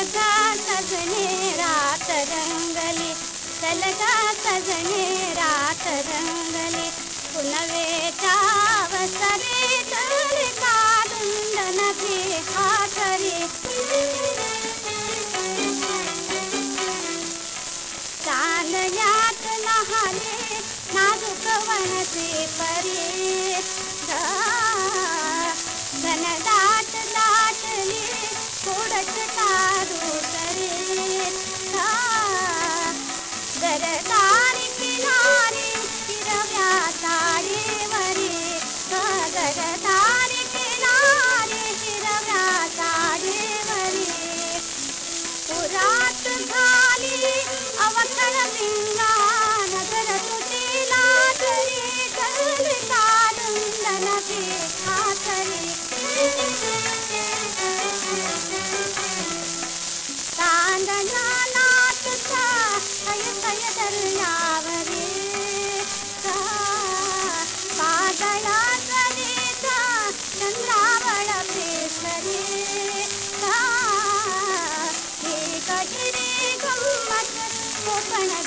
सलगा तगने रात रङ्गली तलगा सजने रात रङ्गली पुन चान्दयात् कावुण्डनरिहारे नागवणी परे।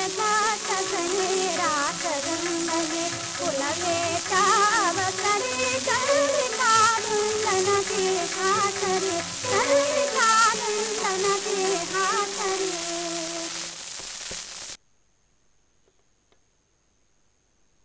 கலபாசகனே ராசகங்களே குலவே தாவகனே